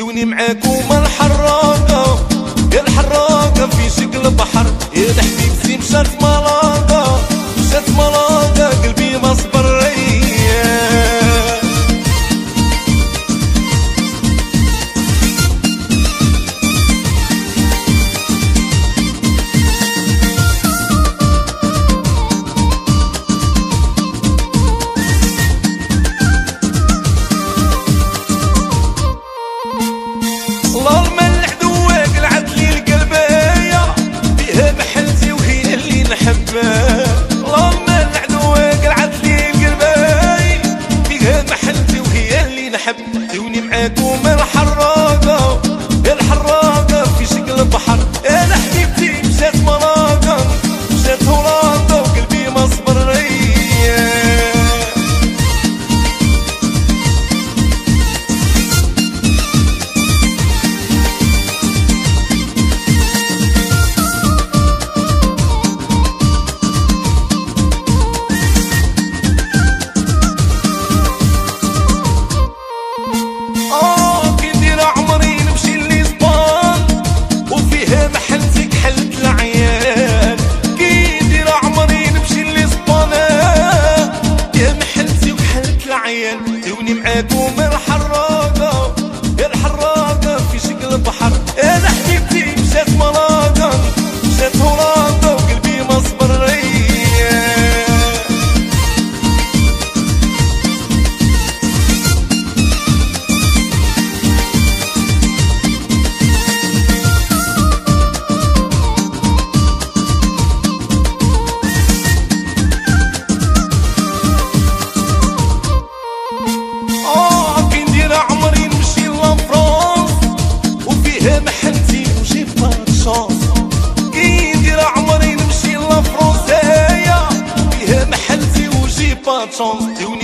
ديوني معاكم الحراقه يا الحراقه في شكل بحر. يا الحبيب في مشارف تقوم الحراقة الحراقة في شكل بحر نحكي تو